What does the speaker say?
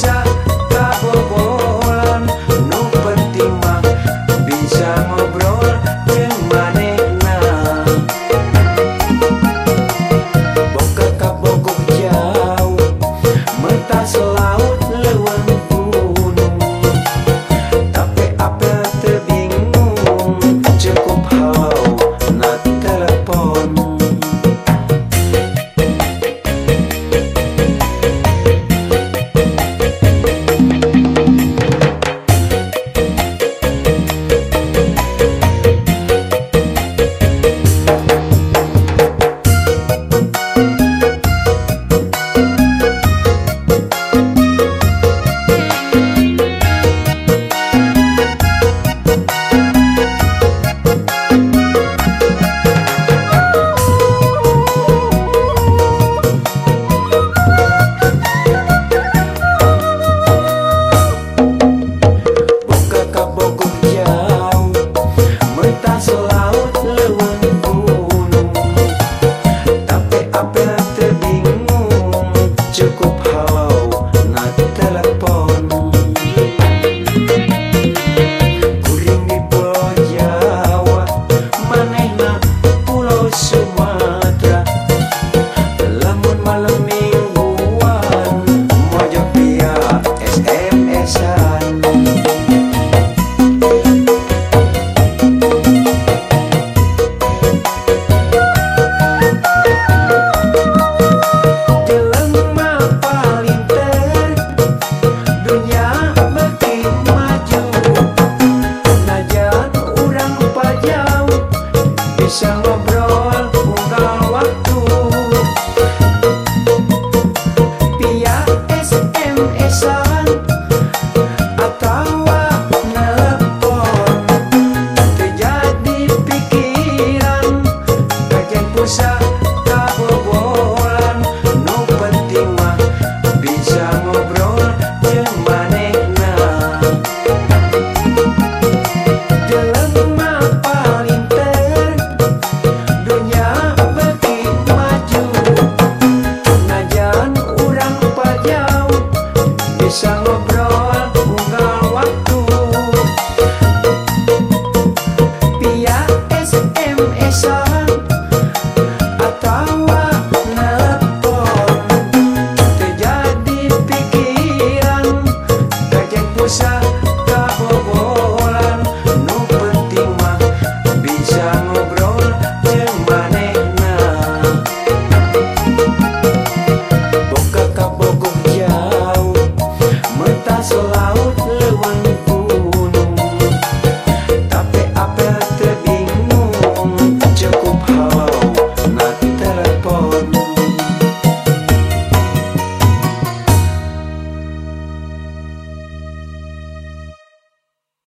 Ella